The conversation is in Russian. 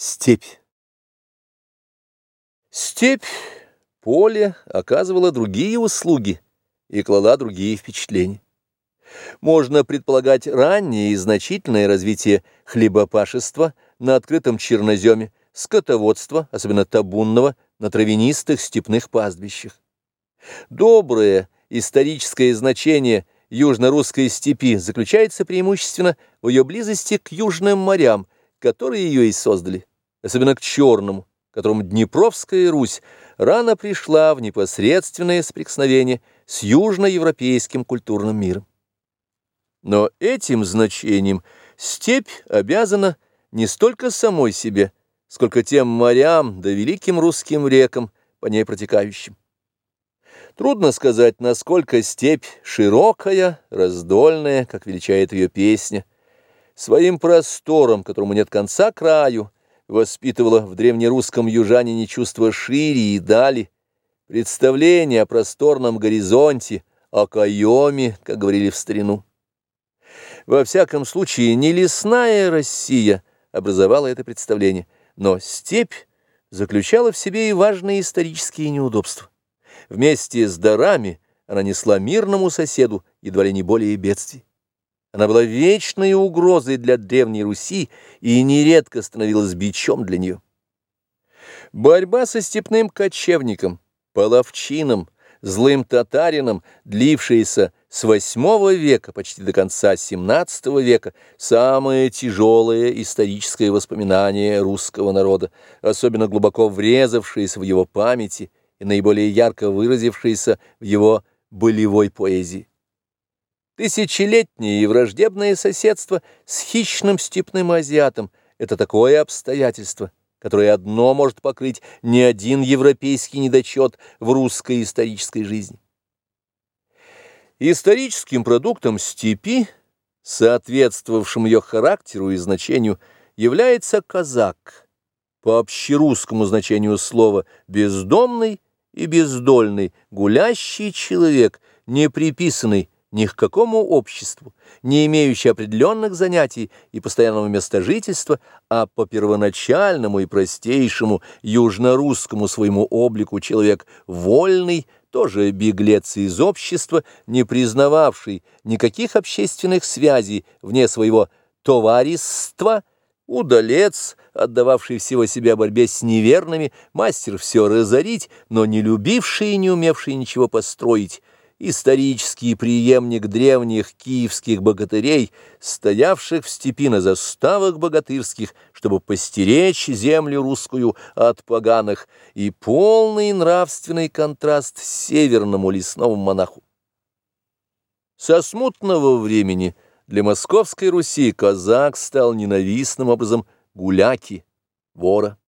Степь. Степь, поле оказывала другие услуги и клала другие впечатления. Можно предполагать раннее и значительное развитие хлебопашества на открытом черноземе, скотоводства, особенно табунного, на травянистых степных пастбищах. Доброе историческое значение южно-русской степи заключается преимущественно в ее близости к южным морям, которые ее и создали особенно к Черному, которому Днепровская Русь рано пришла в непосредственное соприкосновение с южноевропейским культурным миром. Но этим значением степь обязана не столько самой себе, сколько тем морям да великим русским рекам, по ней протекающим. Трудно сказать, насколько степь широкая, раздольная, как величает ее песня, своим простором, которому нет конца краю, воспитывала в древнерусском южанине чувство шире и дали, представление о просторном горизонте, о каеме, как говорили в старину. Во всяком случае, не лесная Россия образовала это представление, но степь заключала в себе и важные исторические неудобства. Вместе с дарами она несла мирному соседу едва ли не более бедствий. Она была вечной угрозой для Древней Руси и нередко становилась бичом для нее. Борьба со степным кочевником, половчином, злым татарином, длившаяся с VIII века почти до конца XVII века, самое тяжелое историческое воспоминание русского народа, особенно глубоко врезавшееся в его памяти и наиболее ярко выразившееся в его болевой поэзии. Тысячелетнее и враждебное соседство с хищным степным азиатом – это такое обстоятельство, которое одно может покрыть ни один европейский недочет в русской исторической жизни. Историческим продуктом степи, соответствовавшим ее характеру и значению, является казак, по общерусскому значению слова «бездомный» и «бездольный», гулящий человек, не приписанный ни к какому обществу, не имеющий определенных занятий и постоянного места жительства, а по первоначальному и простейшему южно-русскому своему облику человек вольный, тоже беглец из общества, не признававший никаких общественных связей вне своего товариства, удалец, отдававший всего себя борьбе с неверными, мастер все разорить, но не любивший и не умевший ничего построить, исторический преемник древних киевских богатырей, стоявших в степи на заставах богатырских, чтобы постеречь землю русскую от поганых, и полный нравственный контраст северному лесному монаху. Со смутного времени для московской Руси казак стал ненавистным образом гуляки, вора.